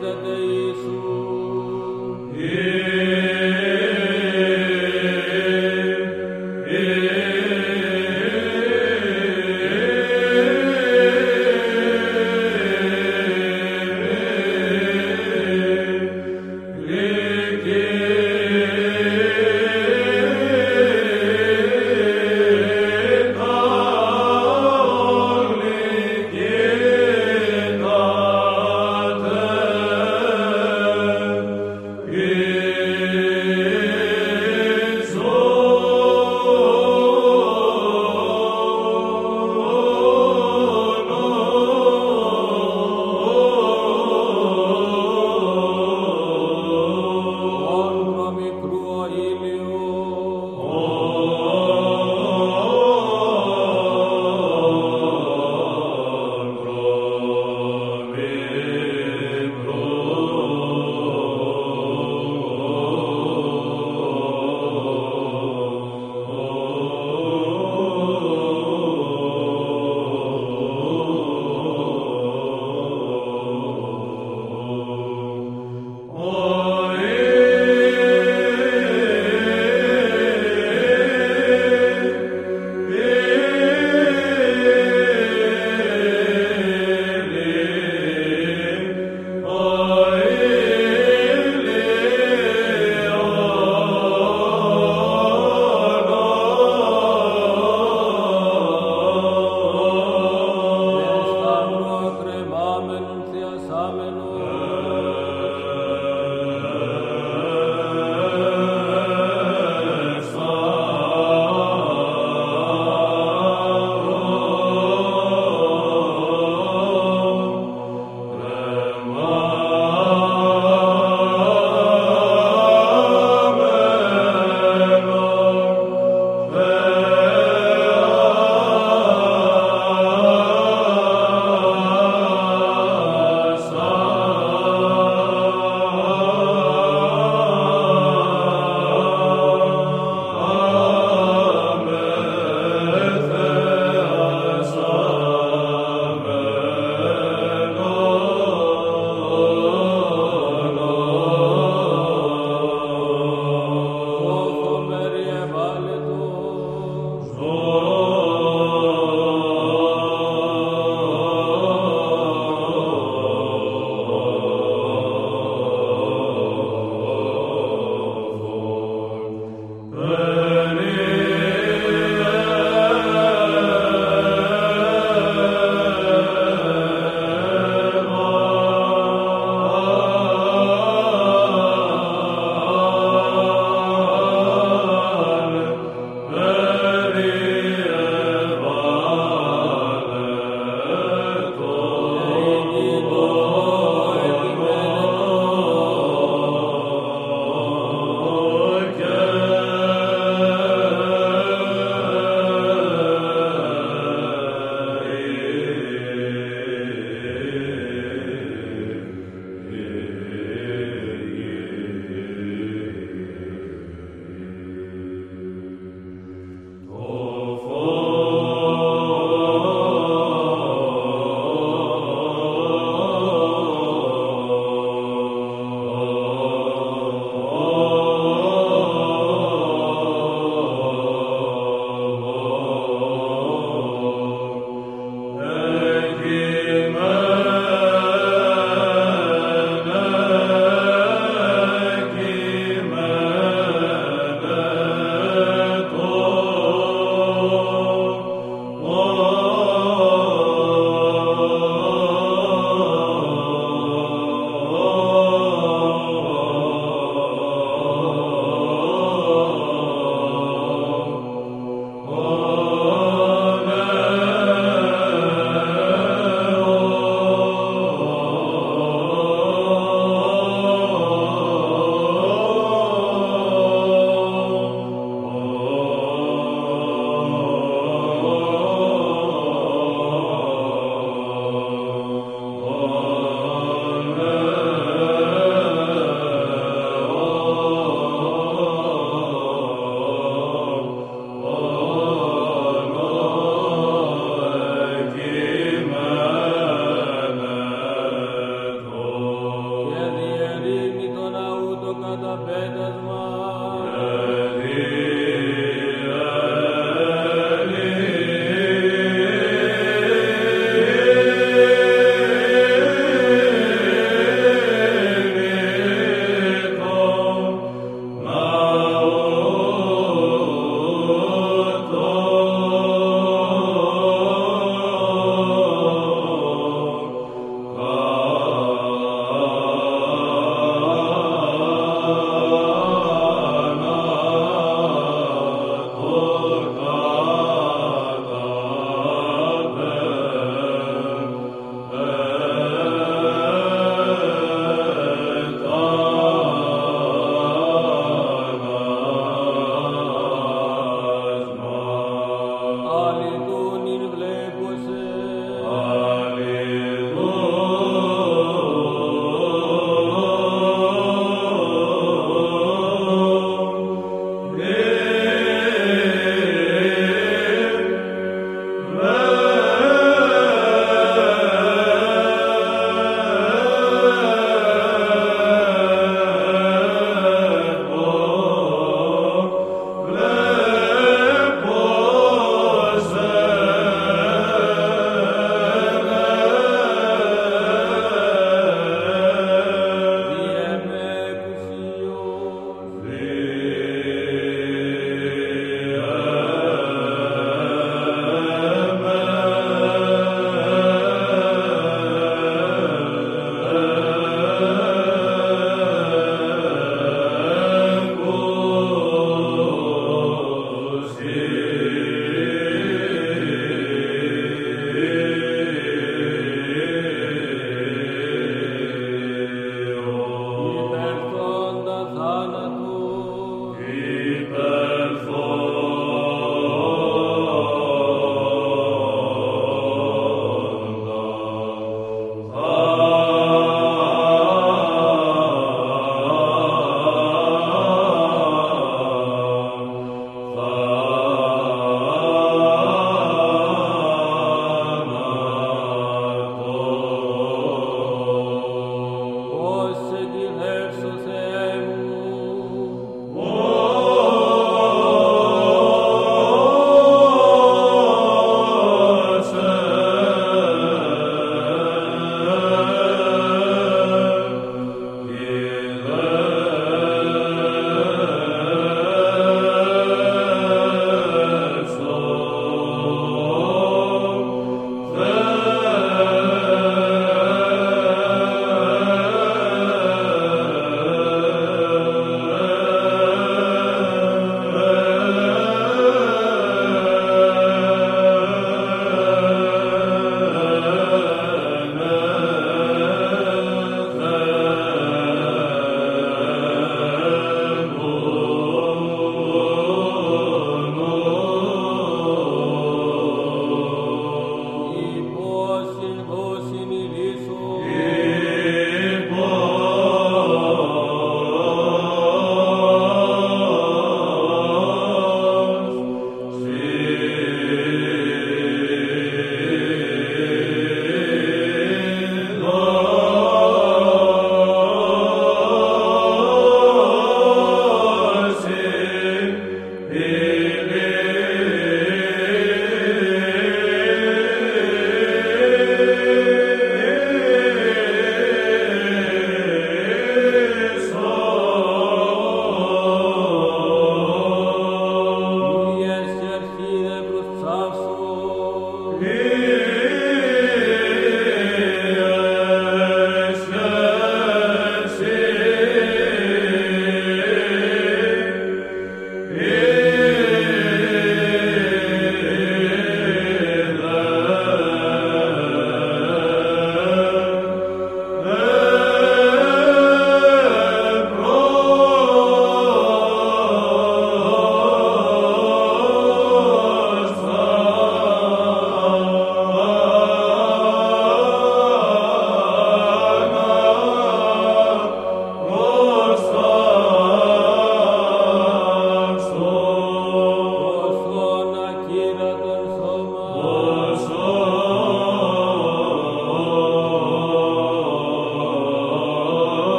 that they